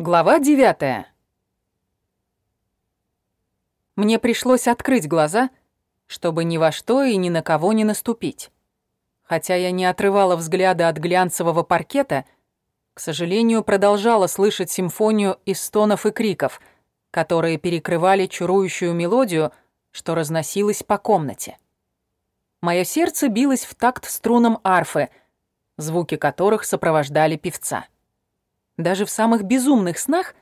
Глава девятая. Мне пришлось открыть глаза, чтобы ни во что и ни на кого не наступить. Хотя я не отрывала взгляда от глянцевого паркета, к сожалению, продолжала слышать симфонию из стонов и криков, которые перекрывали чарующую мелодию, что разносилась по комнате. Мое сердце билось в такт струнам арфы, звуки которых сопровождали певца. Даже в самых безумных снах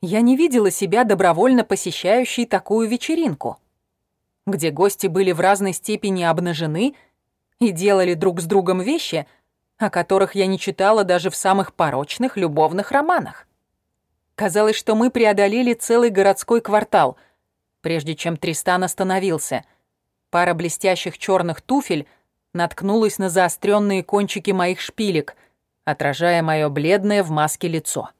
я не видела себя добровольно посещающей такую вечеринку, где гости были в разной степени обнажены и делали друг с другом вещи, о которых я не читала даже в самых порочных любовных романах. Казалось, что мы преодолели целый городской квартал, прежде чем Тристан остановился — Пара блестящих черных туфель наткнулась на заостренные кончики моих шпилек, отражая мое бледное в маске лицо.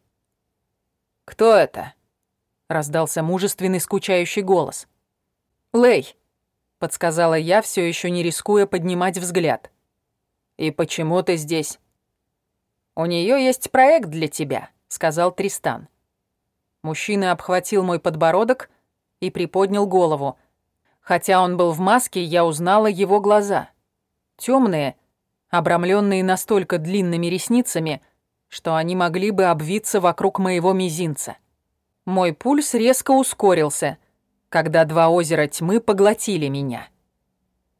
«Кто это?» — раздался мужественный скучающий голос. «Лэй», — подсказала я, все еще не рискуя поднимать взгляд. «И почему ты здесь?» «У нее есть проект для тебя», — сказал Тристан. Мужчина обхватил мой подбородок и приподнял голову, Хотя он был в маске, я узнала его глаза. Темные, обрамленные настолько длинными ресницами, что они могли бы обвиться вокруг моего мизинца. Мой пульс резко ускорился, когда два озера тьмы поглотили меня.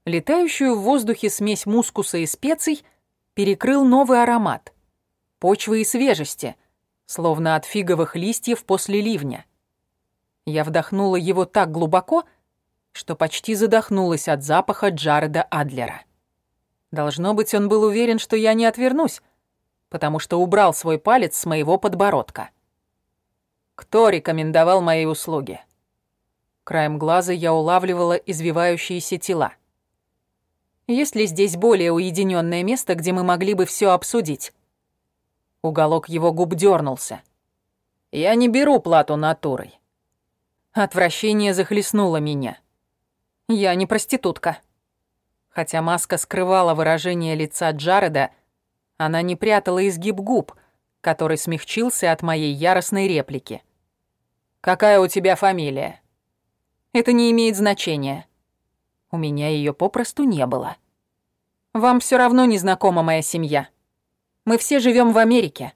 Летающую в воздухе смесь мускуса и специй перекрыл новый аромат. Почвы и свежести, словно от фиговых листьев после ливня. Я вдохнула его так глубоко, что почти задохнулась от запаха Джареда Адлера. Должно быть, он был уверен, что я не отвернусь, потому что убрал свой палец с моего подбородка. Кто рекомендовал мои услуги? Краем глаза я улавливала извивающиеся тела. Есть ли здесь более уединенное место, где мы могли бы все обсудить? Уголок его губ дернулся. Я не беру плату натурой. Отвращение захлестнуло меня. Я не проститутка. Хотя маска скрывала выражение лица Джареда, она не прятала изгиб губ, который смягчился от моей яростной реплики. «Какая у тебя фамилия?» «Это не имеет значения. У меня ее попросту не было. Вам все равно не знакома моя семья. Мы все живем в Америке».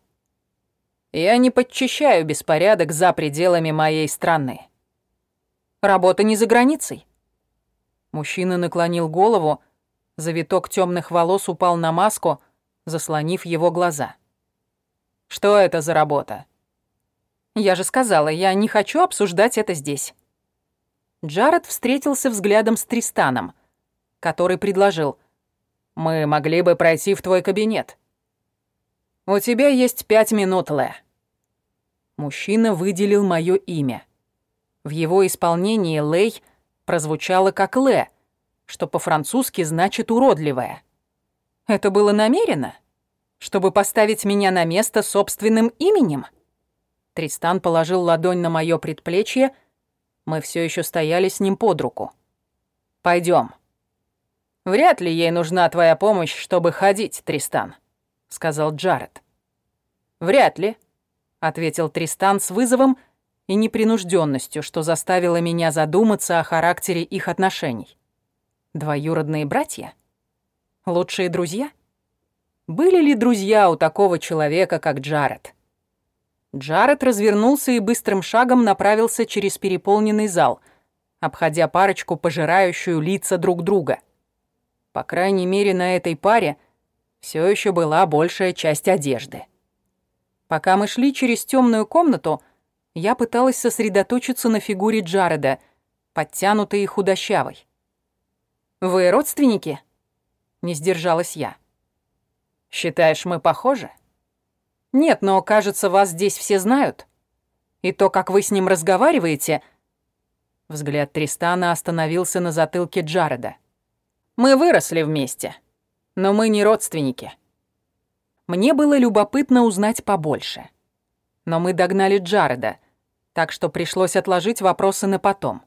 «Я не подчищаю беспорядок за пределами моей страны». «Работа не за границей». Мужчина наклонил голову, завиток темных волос упал на маску, заслонив его глаза. «Что это за работа?» «Я же сказала, я не хочу обсуждать это здесь». Джаред встретился взглядом с Тристаном, который предложил. «Мы могли бы пройти в твой кабинет». «У тебя есть пять минут, Лэ». Мужчина выделил моё имя. В его исполнении Лэй прозвучало как «ле», что по-французски значит «уродливая». Это было намеренно? Чтобы поставить меня на место собственным именем? Тристан положил ладонь на моё предплечье. Мы все еще стояли с ним под руку. Пойдем. Вряд ли ей нужна твоя помощь, чтобы ходить, Тристан, сказал Джаред. Вряд ли, ответил Тристан с вызовом и непринужденностью, что заставило меня задуматься о характере их отношений. Двоюродные братья? Лучшие друзья? Были ли друзья у такого человека, как Джаред? Джаред развернулся и быстрым шагом направился через переполненный зал, обходя парочку, пожирающую лица друг друга. По крайней мере, на этой паре все еще была большая часть одежды. Пока мы шли через темную комнату, я пыталась сосредоточиться на фигуре Джареда, подтянутой и худощавой. «Вы родственники?» — не сдержалась я. «Считаешь, мы похожи?» «Нет, но, кажется, вас здесь все знают. И то, как вы с ним разговариваете...» Взгляд Тристана остановился на затылке Джареда. «Мы выросли вместе, но мы не родственники». Мне было любопытно узнать побольше. Но мы догнали Джареда, так что пришлось отложить вопросы на потом.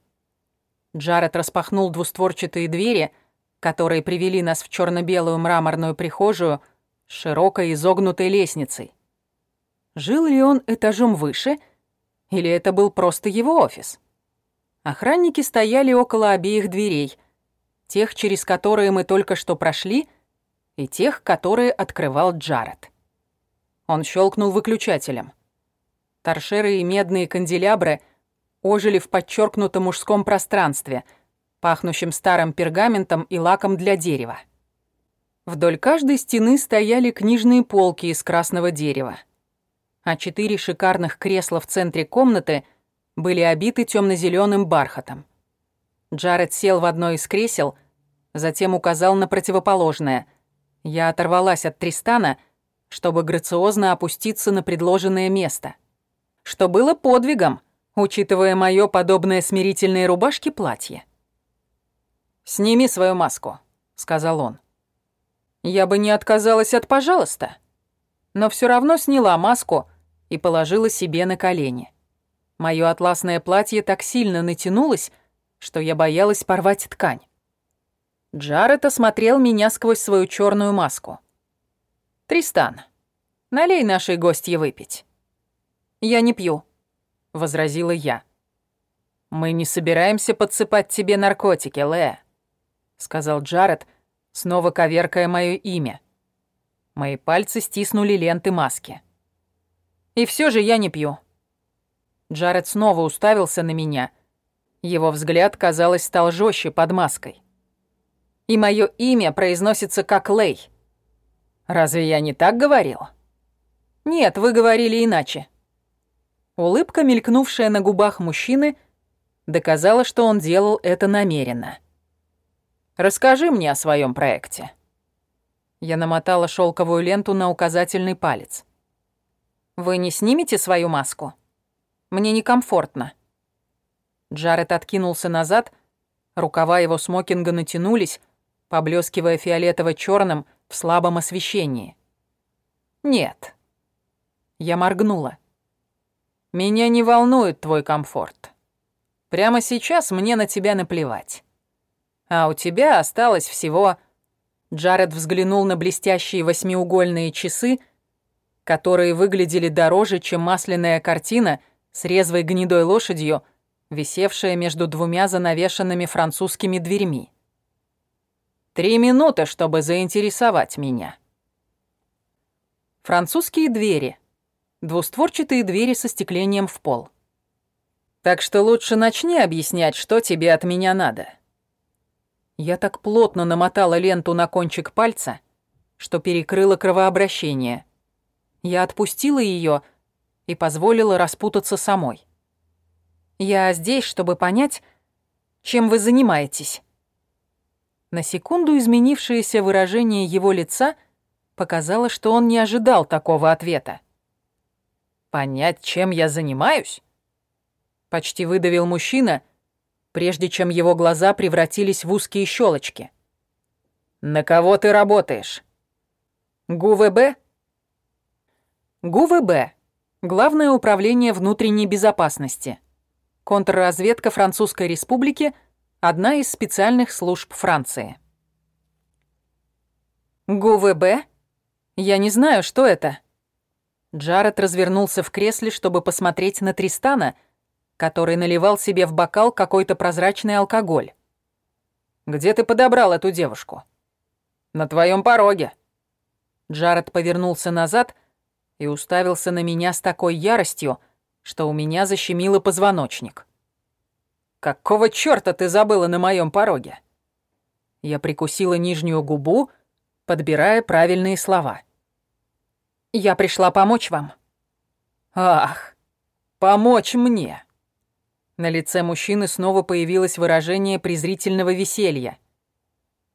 Джаред распахнул двустворчатые двери, которые привели нас в черно белую мраморную прихожую с широкой изогнутой лестницей. Жил ли он этажом выше, или это был просто его офис? Охранники стояли около обеих дверей, тех, через которые мы только что прошли, и тех, которые открывал Джаред. Он щелкнул выключателем. Торшеры и медные канделябры ожили в подчеркнутом мужском пространстве, пахнущем старым пергаментом и лаком для дерева. Вдоль каждой стены стояли книжные полки из красного дерева, а четыре шикарных кресла в центре комнаты были обиты темно-зеленым бархатом. Джаред сел в одно из кресел, затем указал на противоположное. Я оторвалась от Тристана, чтобы грациозно опуститься на предложенное место — что было подвигом, учитывая моё подобное смирительной рубашке платье. «Сними свою маску», — сказал он. Я бы не отказалась от «пожалуйста», но всё равно сняла маску и положила себе на колени. Моё атласное платье так сильно натянулось, что я боялась порвать ткань. Джаред осмотрел меня сквозь свою чёрную маску. «Тристан, налей нашей гостье выпить». «Я не пью», — возразила я. «Мы не собираемся подсыпать тебе наркотики, Лэ», — сказал Джаред, снова коверкая моё имя. Мои пальцы стиснули ленты маски. «И все же я не пью». Джаред снова уставился на меня. Его взгляд, казалось, стал жестче под маской. «И мое имя произносится как Лэй. Разве я не так говорил?» «Нет, вы говорили иначе», Улыбка, мелькнувшая на губах мужчины, доказала, что он делал это намеренно. «Расскажи мне о своем проекте». Я намотала шелковую ленту на указательный палец. «Вы не снимете свою маску? Мне некомфортно». Джаред откинулся назад, рукава его смокинга натянулись, поблескивая фиолетово черным в слабом освещении. «Нет». Я моргнула. Меня не волнует твой комфорт. Прямо сейчас мне на тебя наплевать. А у тебя осталось всего...» Джаред взглянул на блестящие восьмиугольные часы, которые выглядели дороже, чем масляная картина с резвой гнедой лошадью, висевшая между двумя занавешенными французскими дверьми. «Три минуты, чтобы заинтересовать меня». Французские двери — двустворчатые двери со стеклением в пол. Так что лучше начни объяснять, что тебе от меня надо. Я так плотно намотала ленту на кончик пальца, что перекрыла кровообращение. Я отпустила ее и позволила распутаться самой. Я здесь, чтобы понять, чем вы занимаетесь. На секунду изменившееся выражение его лица показало, что он не ожидал такого ответа. «Понять, чем я занимаюсь?» Почти выдавил мужчина, прежде чем его глаза превратились в узкие щелочки. «На кого ты работаешь?» «ГУВБ?» ГУВБ — Главное управление внутренней безопасности. Контрразведка Французской Республики — одна из специальных служб Франции. ГУВБ? Я не знаю, что это. Джаред развернулся в кресле, чтобы посмотреть на Тристана, который наливал себе в бокал какой-то прозрачный алкоголь. «Где ты подобрал эту девушку?» «На твоем пороге». Джаред повернулся назад и уставился на меня с такой яростью, что у меня защемило позвоночник. «Какого чёрта ты забыла на моем пороге?» Я прикусила нижнюю губу, подбирая правильные слова. Я пришла помочь вам». «Ах, помочь мне!» На лице мужчины снова появилось выражение презрительного веселья.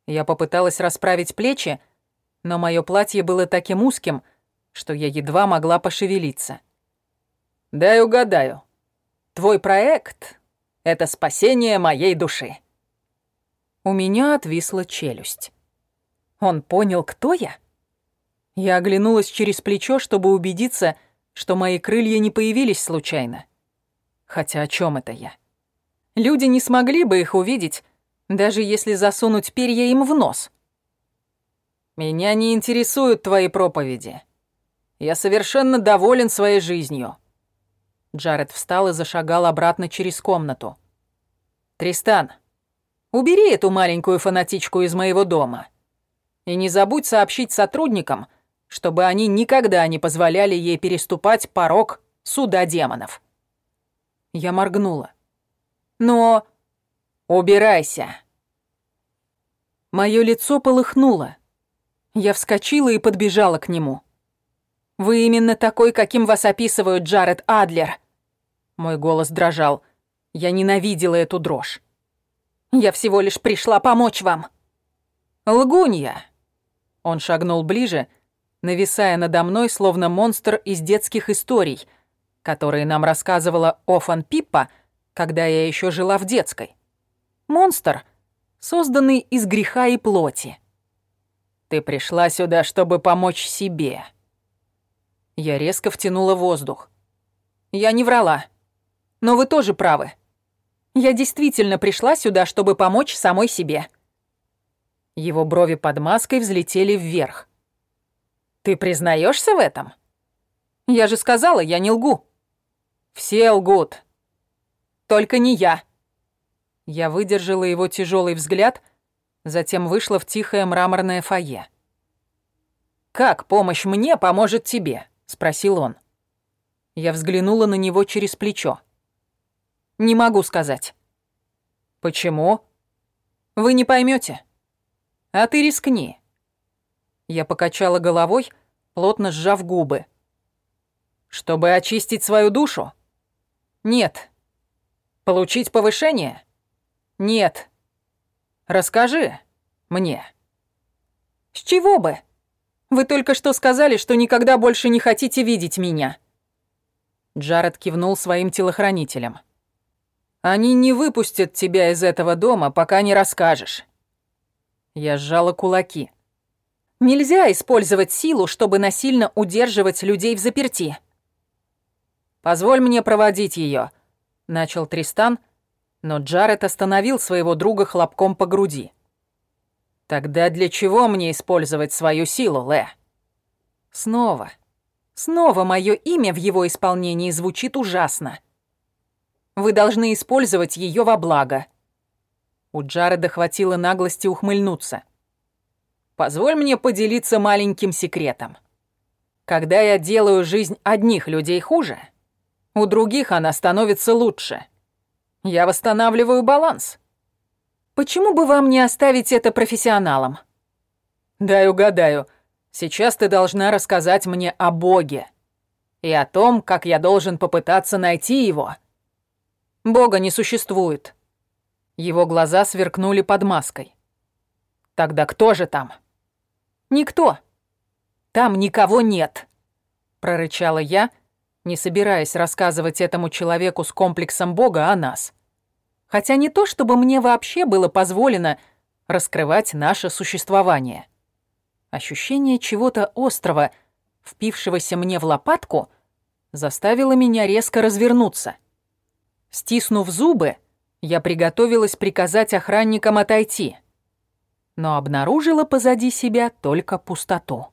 Я попыталась расправить плечи, но мое платье было таким узким, что я едва могла пошевелиться. «Дай угадаю. Твой проект — это спасение моей души». У меня отвисла челюсть. Он понял, кто я? Я оглянулась через плечо, чтобы убедиться, что мои крылья не появились случайно. Хотя о чем это я? Люди не смогли бы их увидеть, даже если засунуть перья им в нос. Меня не интересуют твои проповеди. Я совершенно доволен своей жизнью». Джаред встал и зашагал обратно через комнату. «Тристан, убери эту маленькую фанатичку из моего дома. И не забудь сообщить сотрудникам, чтобы они никогда не позволяли ей переступать порог суда демонов». Я моргнула. «Но...» «Убирайся!» Моё лицо полыхнуло. Я вскочила и подбежала к нему. «Вы именно такой, каким вас описывают Джаред Адлер!» Мой голос дрожал. Я ненавидела эту дрожь. «Я всего лишь пришла помочь вам!» «Лгунья!» Он шагнул ближе, нависая надо мной, словно монстр из детских историй, которые нам рассказывала Офан Пиппа, когда я еще жила в детской. Монстр, созданный из греха и плоти. Ты пришла сюда, чтобы помочь себе. Я резко втянула воздух. Я не врала. Но вы тоже правы. Я действительно пришла сюда, чтобы помочь самой себе. Его брови под маской взлетели вверх. Ты признаешься в этом? Я же сказала, я не лгу. Все лгут. Только не я. Я выдержала его тяжелый взгляд, затем вышла в тихое мраморное фойе. «Как помощь мне поможет тебе?» — спросил он. Я взглянула на него через плечо. «Не могу сказать». «Почему?» «Вы не поймете. А ты рискни». Я покачала головой, плотно сжав губы. «Чтобы очистить свою душу?» «Нет». «Получить повышение?» «Нет». «Расскажи мне». «С чего бы? Вы только что сказали, что никогда больше не хотите видеть меня». Джаред кивнул своим телохранителям. «Они не выпустят тебя из этого дома, пока не расскажешь». Я сжала кулаки. «Нельзя использовать силу, чтобы насильно удерживать людей в заперти». «Позволь мне проводить ее, начал Тристан, но Джаред остановил своего друга хлопком по груди. «Тогда для чего мне использовать свою силу, Лэ?» Снова, снова мое имя в его исполнении звучит ужасно. Вы должны использовать ее во благо. У Джареда хватило наглости ухмыльнуться. Позволь мне поделиться маленьким секретом. Когда я делаю жизнь одних людей хуже, у других она становится лучше. Я восстанавливаю баланс. Почему бы вам не оставить это профессионалам? Дай угадаю. Сейчас ты должна рассказать мне о Боге и о том, как я должен попытаться найти его. Бога не существует. Его глаза сверкнули под маской. Тогда кто же там? Никто. Там никого нет, прорычала я, не собираясь рассказывать этому человеку с комплексом Бога о нас. Хотя не то, чтобы мне вообще было позволено раскрывать наше существование. Ощущение чего-то острого, впившегося мне в лопатку, заставило меня резко развернуться. Стиснув зубы, я приготовилась приказать охранникам отойти, но обнаружила позади себя только пустоту.